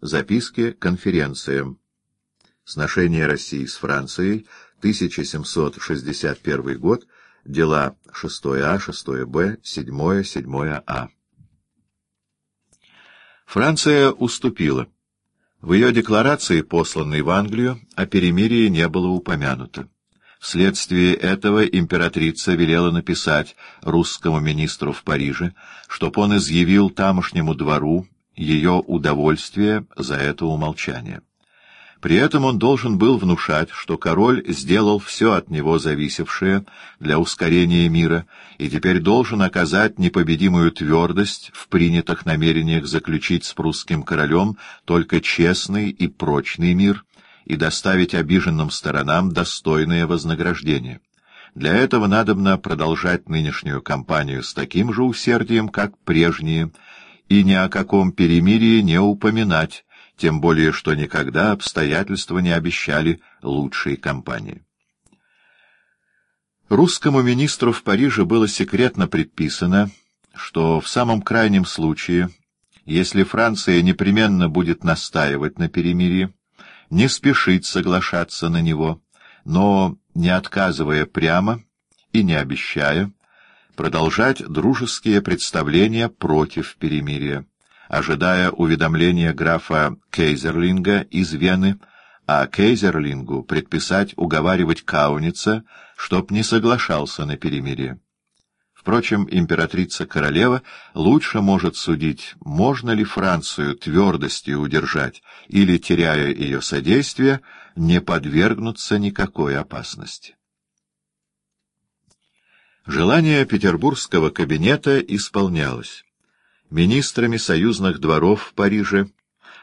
Записки конференциям. Сношение России с Францией, 1761 год, дела 6А, 6Б, 7, 7А. Франция уступила. В ее декларации, посланной в Англию, о перемирии не было упомянуто. Вследствие этого императрица велела написать русскому министру в Париже, чтоб он изъявил тамошнему двору ее удовольствие за это умолчание. При этом он должен был внушать, что король сделал все от него зависевшее для ускорения мира и теперь должен оказать непобедимую твердость в принятых намерениях заключить с прусским королем только честный и прочный мир и доставить обиженным сторонам достойное вознаграждение. Для этого надобно продолжать нынешнюю кампанию с таким же усердием, как прежние, и ни о каком перемирии не упоминать, тем более что никогда обстоятельства не обещали лучшей кампании. Русскому министру в Париже было секретно предписано, что в самом крайнем случае, если Франция непременно будет настаивать на перемирии, не спешить соглашаться на него, но, не отказывая прямо и не обещая, продолжать дружеские представления против перемирия, ожидая уведомления графа Кейзерлинга из Вены, а Кейзерлингу предписать уговаривать Кауница, чтоб не соглашался на перемирие. Впрочем, императрица-королева лучше может судить, можно ли Францию твердостью удержать или, теряя ее содействие, не подвергнуться никакой опасности. Желание петербургского кабинета исполнялось. Министрами союзных дворов в Париже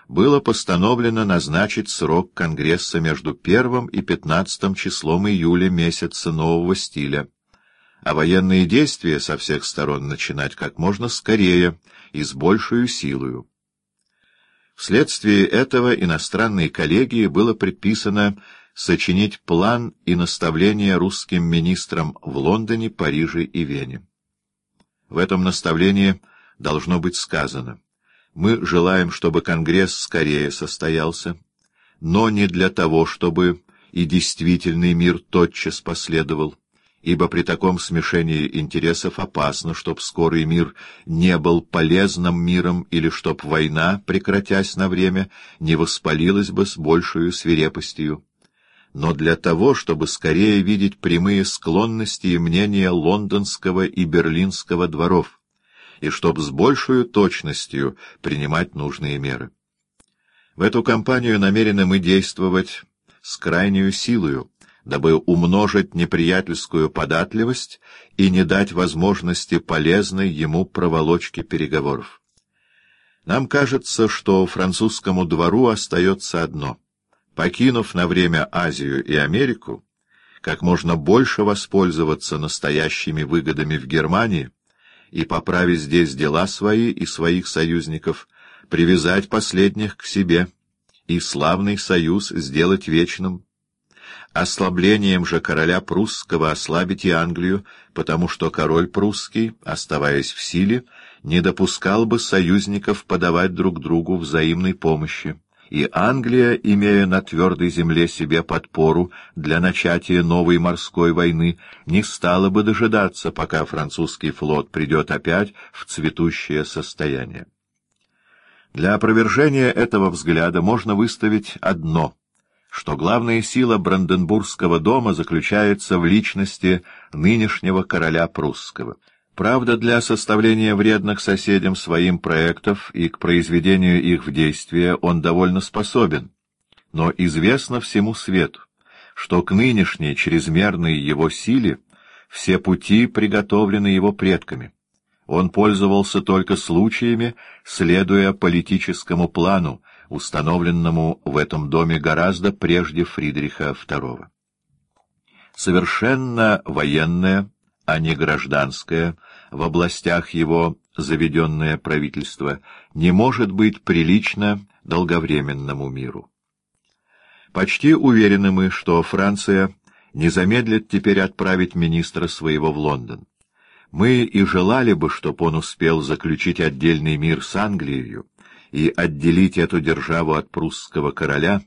было постановлено назначить срок Конгресса между первым и пятнадцатым числом июля месяца нового стиля, а военные действия со всех сторон начинать как можно скорее и с большей силою. Вследствие этого иностранной коллегии было предписано сочинить план и наставление русским министрам в Лондоне, Париже и Вене. В этом наставлении должно быть сказано, мы желаем, чтобы Конгресс скорее состоялся, но не для того, чтобы и действительный мир тотчас последовал, ибо при таком смешении интересов опасно, чтоб скорый мир не был полезным миром или чтоб война, прекратясь на время, не воспалилась бы с большей свирепостью но для того, чтобы скорее видеть прямые склонности и мнения лондонского и берлинского дворов, и чтобы с большей точностью принимать нужные меры. В эту кампанию намерены мы действовать с крайнюю силою, дабы умножить неприятельскую податливость и не дать возможности полезной ему проволочки переговоров. Нам кажется, что французскому двору остается одно — покинув на время Азию и Америку, как можно больше воспользоваться настоящими выгодами в Германии и, поправить здесь дела свои и своих союзников, привязать последних к себе и славный союз сделать вечным. Ослаблением же короля прусского ослабить и Англию, потому что король прусский, оставаясь в силе, не допускал бы союзников подавать друг другу взаимной помощи и Англия, имея на твердой земле себе подпору для начатия новой морской войны, не стала бы дожидаться, пока французский флот придет опять в цветущее состояние. Для опровержения этого взгляда можно выставить одно, что главная сила Бранденбургского дома заключается в личности нынешнего короля прусского — Правда, для составления вредных соседям своим проектов и к произведению их в действие он довольно способен. Но известно всему свету, что к нынешней чрезмерной его силе все пути приготовлены его предками. Он пользовался только случаями, следуя политическому плану, установленному в этом доме гораздо прежде Фридриха II. Совершенно военная а не гражданское, в областях его заведенное правительство, не может быть прилично долговременному миру. Почти уверены мы, что Франция не замедлит теперь отправить министра своего в Лондон. Мы и желали бы, чтобы он успел заключить отдельный мир с Англией, и отделить эту державу от прусского короля,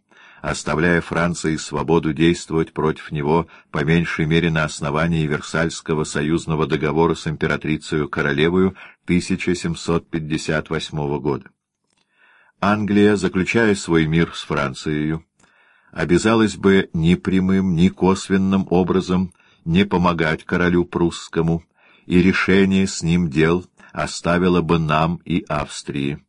оставляя Франции свободу действовать против него по меньшей мере на основании Версальского союзного договора с императрицей королевою 1758 года. Англия, заключая свой мир с Францией, обязалась бы ни прямым, ни косвенным образом не помогать королю прусскому, и решение с ним дел оставило бы нам и Австрии.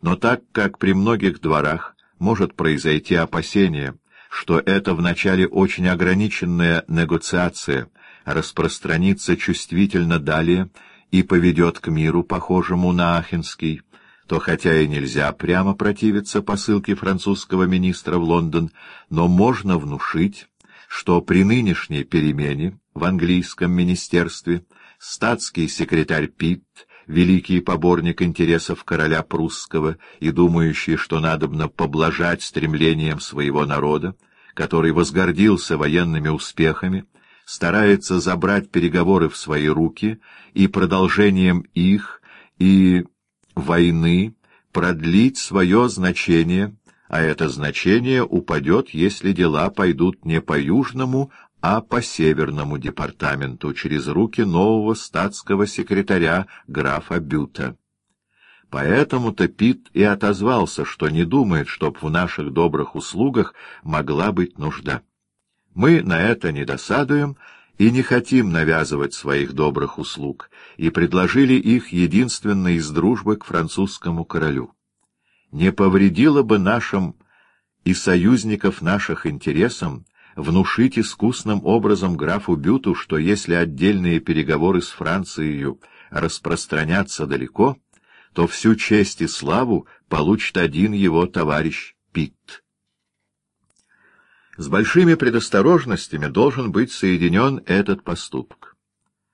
Но так как при многих дворах может произойти опасение, что это вначале очень ограниченная негоциация распространится чувствительно далее и поведет к миру, похожему на Ахенский, то хотя и нельзя прямо противиться посылке французского министра в Лондон, но можно внушить, что при нынешней перемене в английском министерстве статский секретарь Питт, великий поборник интересов короля прусского и думающий, что надобно поблажать стремлениям своего народа, который возгордился военными успехами, старается забрать переговоры в свои руки и продолжением их и войны продлить свое значение, а это значение упадет, если дела пойдут не по южному, а по Северному департаменту через руки нового статского секретаря графа Бюта. Поэтому-то Пит и отозвался, что не думает, чтоб в наших добрых услугах могла быть нужда. Мы на это не досадуем и не хотим навязывать своих добрых услуг, и предложили их единственно из дружбы к французскому королю. Не повредило бы нашим и союзников наших интересам внушить искусным образом графу Бюту, что если отдельные переговоры с Францией распространятся далеко, то всю честь и славу получит один его товарищ Питт. С большими предосторожностями должен быть соединен этот поступок.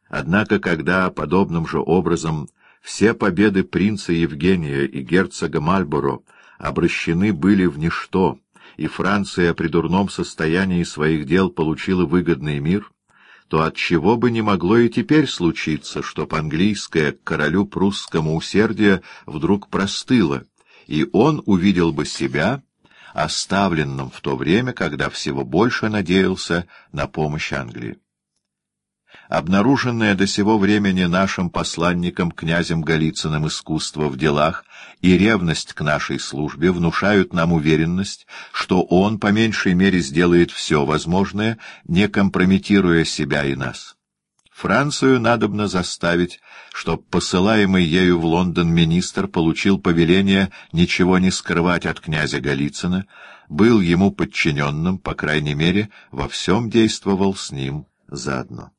Однако, когда подобным же образом все победы принца Евгения и герцога Мальборо обращены были в ничто, и Франция при дурном состоянии своих дел получила выгодный мир, то от чего бы не могло и теперь случиться, чтоб английское к королю прусскому усердие вдруг простыло, и он увидел бы себя оставленным в то время, когда всего больше надеялся на помощь Англии обнаруженное до сего времени нашим посланником князем Голицыным искусство в делах и ревность к нашей службе внушают нам уверенность, что он по меньшей мере сделает все возможное, не компрометируя себя и нас. Францию надобно заставить, чтоб посылаемый ею в Лондон министр получил повеление ничего не скрывать от князя Голицына, был ему подчиненным, по крайней мере, во всем действовал с ним заодно.